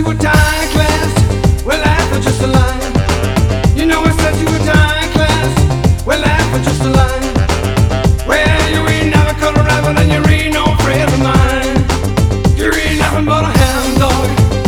you were dying class. Just a. You know I said you were dying class. Just a. Well, you ain't never and you ain't no friend of mine. You ain't nothing but a hound dog.